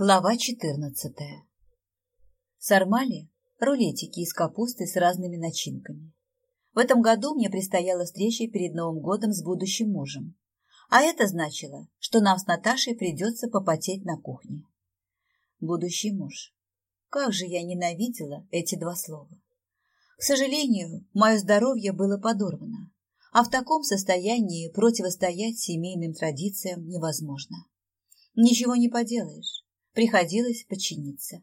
Глава 14. Сармали – рулетики из капусты с разными начинками. В этом году мне предстояла встреча перед Новым годом с будущим мужем. А это значило, что нам с Наташей придется попотеть на кухне. Будущий муж. Как же я ненавидела эти два слова. К сожалению, мое здоровье было подорвано, а в таком состоянии противостоять семейным традициям невозможно. Ничего не поделаешь приходилось подчиниться.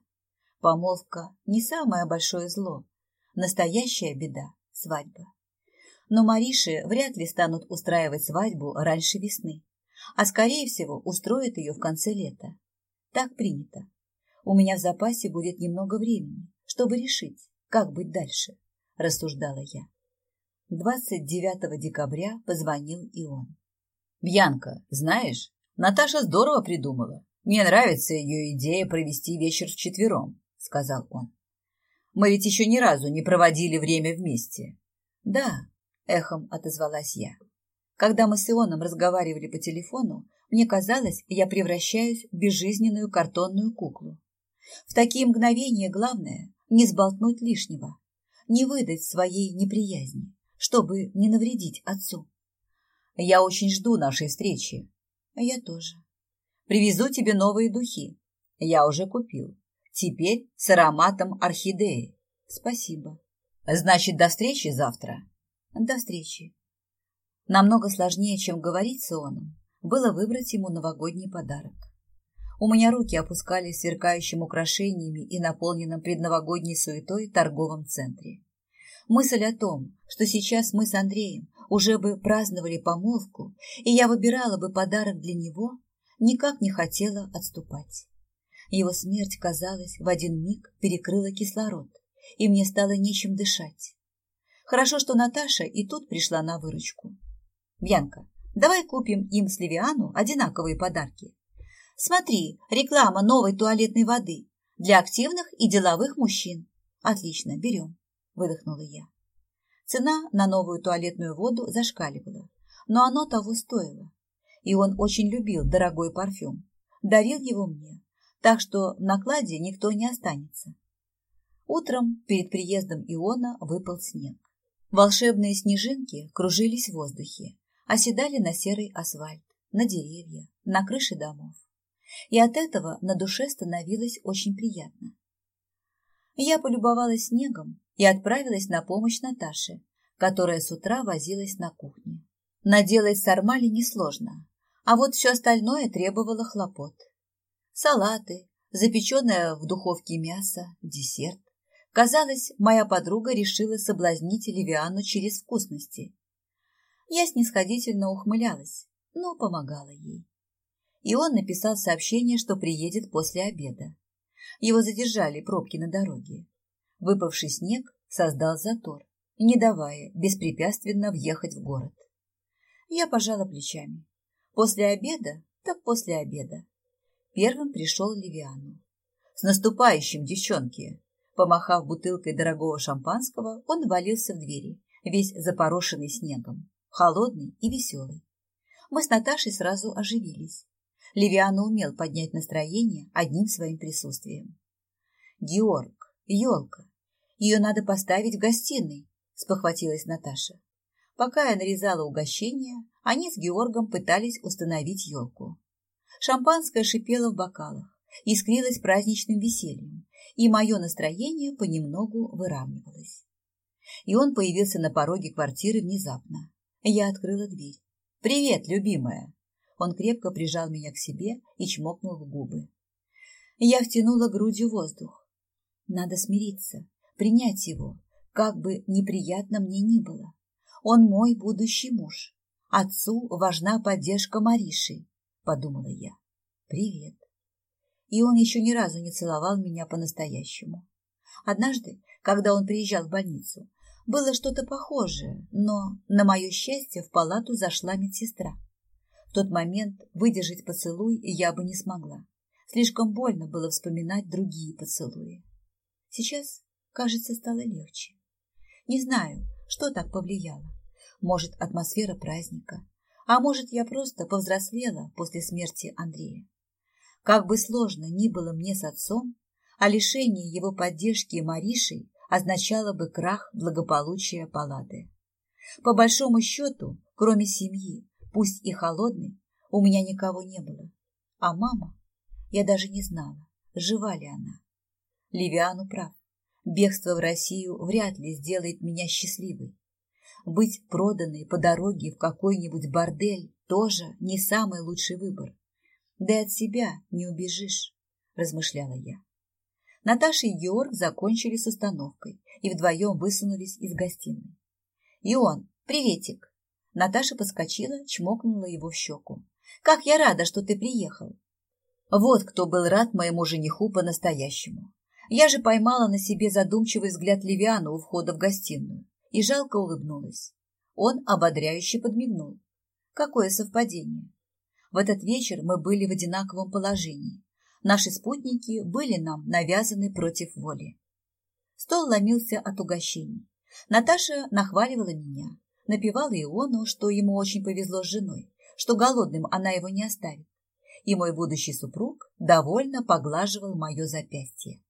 Помолвка не самое большое зло, настоящая беда – свадьба. Но Мариши вряд ли станут устраивать свадьбу раньше весны, а скорее всего устроят ее в конце лета. Так принято. У меня в запасе будет немного времени, чтобы решить, как быть дальше, рассуждала я. 29 декабря позвонил и он. «Бьянка, знаешь, Наташа здорово придумала. «Мне нравится ее идея провести вечер вчетвером», — сказал он. «Мы ведь еще ни разу не проводили время вместе». «Да», — эхом отозвалась я. Когда мы с Ионом разговаривали по телефону, мне казалось, я превращаюсь в безжизненную картонную куклу. В такие мгновения главное — не сболтнуть лишнего, не выдать своей неприязни, чтобы не навредить отцу. «Я очень жду нашей встречи». «Я тоже». Привезу тебе новые духи. Я уже купил. Теперь с ароматом орхидеи. Спасибо. Значит, до встречи завтра. До встречи. Намного сложнее, чем говорить с Ионом, было выбрать ему новогодний подарок. У меня руки опускались сверкающим украшениями и наполненным предновогодней суетой торговом центре. Мысль о том, что сейчас мы с Андреем уже бы праздновали помолвку, и я выбирала бы подарок для него, никак не хотела отступать. Его смерть, казалось, в один миг перекрыла кислород, и мне стало нечем дышать. Хорошо, что Наташа и тут пришла на выручку. «Бьянка, давай купим им с Левиану одинаковые подарки. Смотри, реклама новой туалетной воды для активных и деловых мужчин. Отлично, берем», – выдохнула я. Цена на новую туалетную воду зашкаливала, но оно того стоило и он очень любил дорогой парфюм. Дарил его мне, так что в накладе никто не останется. Утром перед приездом Иона выпал снег. Волшебные снежинки кружились в воздухе, оседали на серый асфальт, на деревья, на крыши домов. И от этого на душе становилось очень приятно. Я полюбовалась снегом и отправилась на помощь Наташе, которая с утра возилась на кухне. Наделать сармали несложно, а вот все остальное требовало хлопот. Салаты, запеченное в духовке мясо, десерт. Казалось, моя подруга решила соблазнить Ливиану через вкусности. Я снисходительно ухмылялась, но помогала ей. И он написал сообщение, что приедет после обеда. Его задержали пробки на дороге. Выпавший снег создал затор, не давая беспрепятственно въехать в город. Я пожала плечами. После обеда, так после обеда. Первым пришел Левиану. «С наступающим, девчонки!» Помахав бутылкой дорогого шампанского, он валился в двери, весь запорошенный снегом, холодный и веселый. Мы с Наташей сразу оживились. Левиану умел поднять настроение одним своим присутствием. «Георг, елка, ее надо поставить в гостиной», – спохватилась Наташа. Пока я нарезала угощение, они с Георгом пытались установить елку. Шампанское шипело в бокалах, искрилось праздничным весельем, и мое настроение понемногу выравнивалось. И он появился на пороге квартиры внезапно. Я открыла дверь. «Привет, любимая!» Он крепко прижал меня к себе и чмокнул в губы. Я втянула грудью воздух. Надо смириться, принять его, как бы неприятно мне ни было. Он мой будущий муж. Отцу важна поддержка Мариши, подумала я. Привет. И он еще ни разу не целовал меня по-настоящему. Однажды, когда он приезжал в больницу, было что-то похожее, но, на мое счастье, в палату зашла медсестра. В тот момент выдержать поцелуй я бы не смогла. Слишком больно было вспоминать другие поцелуи. Сейчас, кажется, стало легче. Не знаю, что так повлияло. Может, атмосфера праздника, а может, я просто повзрослела после смерти Андрея. Как бы сложно ни было мне с отцом, а лишение его поддержки Маришей означало бы крах благополучия палаты. По большому счету, кроме семьи, пусть и холодной, у меня никого не было. А мама, я даже не знала, жива ли она. Ливиану прав. Бегство в Россию вряд ли сделает меня счастливой. Быть проданной по дороге в какой-нибудь бордель тоже не самый лучший выбор. Да и от себя не убежишь, размышляла я. Наташа и Георг закончили с остановкой и вдвоем высунулись из гостиной. И он, приветик. Наташа подскочила, чмокнула его в щеку. Как я рада, что ты приехал. Вот кто был рад моему жениху по-настоящему. Я же поймала на себе задумчивый взгляд Левиана у входа в гостиную и жалко улыбнулась. Он ободряюще подмигнул. Какое совпадение. В этот вечер мы были в одинаковом положении. Наши спутники были нам навязаны против воли. Стол ломился от угощений. Наташа нахваливала меня, напевала Иону, что ему очень повезло с женой, что голодным она его не оставит. И мой будущий супруг довольно поглаживал мое запястье.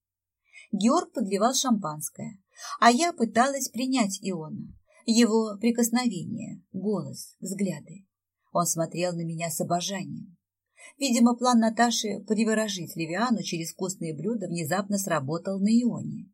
Георг подливал шампанское, а я пыталась принять Иона, его прикосновение, голос, взгляды. Он смотрел на меня с обожанием. Видимо, план Наташи приворожить Левиану через вкусные блюда внезапно сработал на Ионе.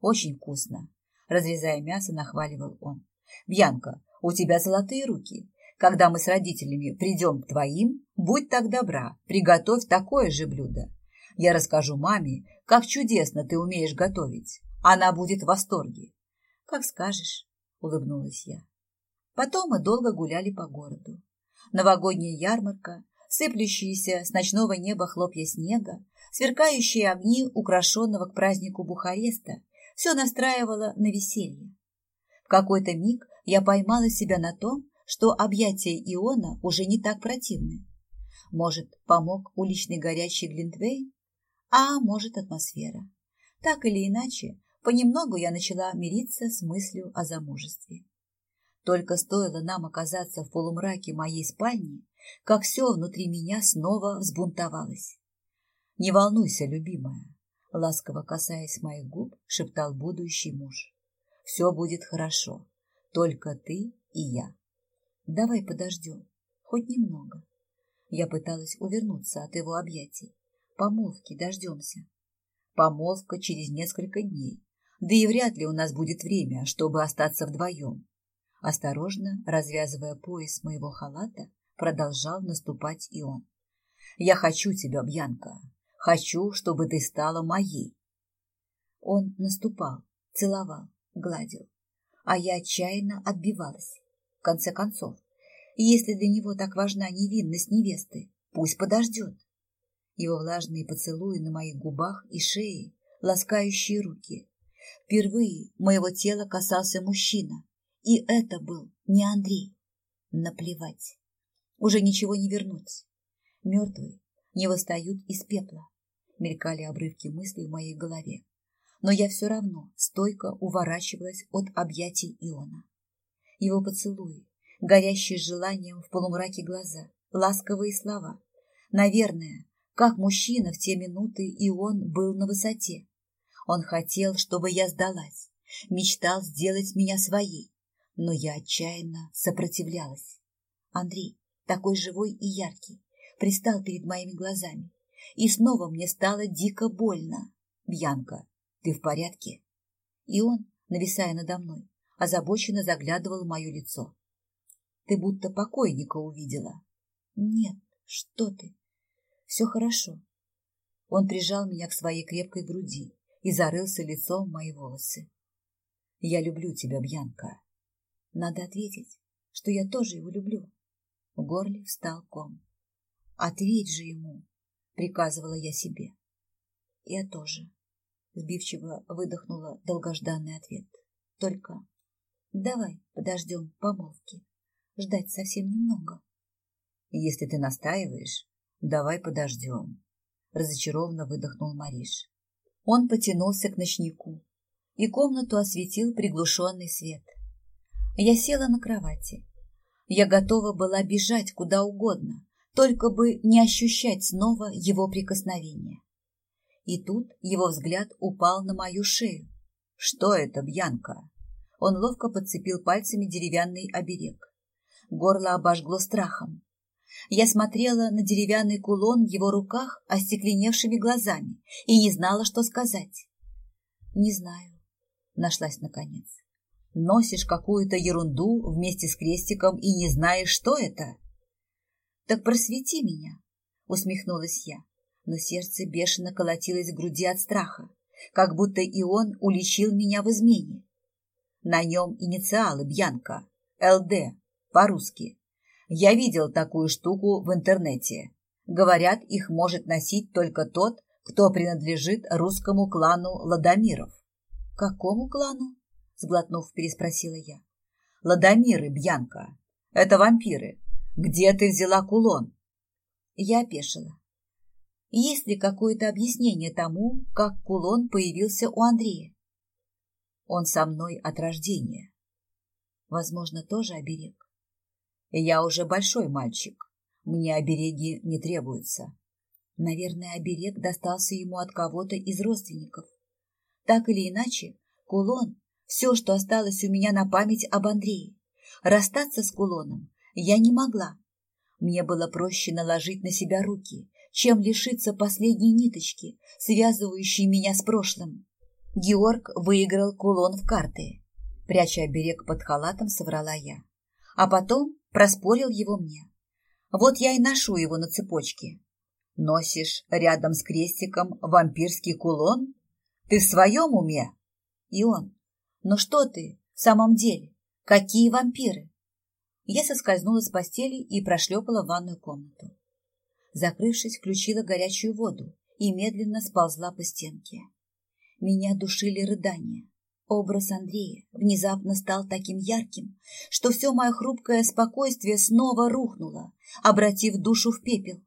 Очень вкусно. Разрезая мясо, нахваливал он. Бьянка, у тебя золотые руки. Когда мы с родителями придем к твоим, будь так добра, приготовь такое же блюдо. Я расскажу маме, как чудесно ты умеешь готовить. Она будет в восторге. Как скажешь, улыбнулась я. Потом мы долго гуляли по городу. Новогодняя ярмарка, сыплющиеся с ночного неба хлопья снега, сверкающие огни украшенного к празднику Бухареста, все настраивало на веселье. В какой-то миг я поймала себя на том, что объятия Иона уже не так противны. Может, помог уличный горячий Глинтвейн? А может, атмосфера. Так или иначе, понемногу я начала мириться с мыслью о замужестве. Только стоило нам оказаться в полумраке моей спальни, как все внутри меня снова взбунтовалось. «Не волнуйся, любимая», — ласково касаясь моих губ, шептал будущий муж. «Все будет хорошо, только ты и я. Давай подождем, хоть немного». Я пыталась увернуться от его объятий. Помолвки дождемся. Помолвка через несколько дней, да и вряд ли у нас будет время, чтобы остаться вдвоем. Осторожно, развязывая пояс моего халата, продолжал наступать и он. «Я хочу тебя, Бьянка. Хочу, чтобы ты стала моей». Он наступал, целовал, гладил, а я отчаянно отбивалась. В конце концов, если для него так важна невинность невесты, пусть подождет. Его влажные поцелуи на моих губах и шее, ласкающие руки. Впервые моего тела касался мужчина, и это был не Андрей. Наплевать. Уже ничего не вернуть. Мертвые не восстают из пепла. Мелькали обрывки мыслей в моей голове. Но я все равно стойко уворачивалась от объятий Иона. Его поцелуи, горящие желанием в полумраке глаза, ласковые слова. Наверное, как мужчина в те минуты и он был на высоте. Он хотел, чтобы я сдалась, мечтал сделать меня своей но я отчаянно сопротивлялась. Андрей, такой живой и яркий, пристал перед моими глазами, и снова мне стало дико больно. «Бьянка, ты в порядке?» И он, нависая надо мной, озабоченно заглядывал в мое лицо. «Ты будто покойника увидела». «Нет, что ты? Все хорошо». Он прижал меня к своей крепкой груди и зарылся лицом в мои волосы. «Я люблю тебя, Бьянка», надо ответить, что я тоже его люблю. В горле встал ком. Ответь же ему, приказывала я себе. Я тоже. Сбивчиво выдохнула долгожданный ответ. Только давай подождем помолвки. Ждать совсем немного. Если ты настаиваешь, давай подождем. Разочарованно выдохнул Мариш. Он потянулся к ночнику, и комнату осветил приглушенный свет. Я села на кровати. Я готова была бежать куда угодно, только бы не ощущать снова его прикосновения. И тут его взгляд упал на мою шею. Что это, Бьянка? Он ловко подцепил пальцами деревянный оберег. Горло обожгло страхом. Я смотрела на деревянный кулон в его руках остекленевшими глазами и не знала, что сказать. «Не знаю», — нашлась наконец. «Носишь какую-то ерунду вместе с крестиком и не знаешь, что это?» «Так просвети меня», — усмехнулась я, но сердце бешено колотилось в груди от страха, как будто и он уличил меня в измене. На нем инициалы Бьянка, ЛД, по-русски. Я видел такую штуку в интернете. Говорят, их может носить только тот, кто принадлежит русскому клану Ладомиров. Какому клану? Сглотнув, переспросила я. Ладомиры, Бьянка. Это вампиры. Где ты взяла кулон? Я опешила. Есть ли какое-то объяснение тому, как кулон появился у Андрея? Он со мной от рождения. Возможно, тоже оберег. Я уже большой мальчик. Мне обереги не требуются. Наверное, оберег достался ему от кого-то из родственников. Так или иначе, кулон — все, что осталось у меня на память об Андрее. Расстаться с кулоном я не могла. Мне было проще наложить на себя руки, чем лишиться последней ниточки, связывающей меня с прошлым. Георг выиграл кулон в карты. Пряча оберег под халатом, соврала я. А потом проспорил его мне. Вот я и ношу его на цепочке. Носишь рядом с крестиком вампирский кулон? Ты в своем уме? И он. Ну что ты, в самом деле, какие вампиры? Я соскользнула с постели и прошлепала в ванную комнату. Закрывшись, включила горячую воду и медленно сползла по стенке. Меня душили рыдания. Образ Андрея внезапно стал таким ярким, что все мое хрупкое спокойствие снова рухнуло, обратив душу в пепел.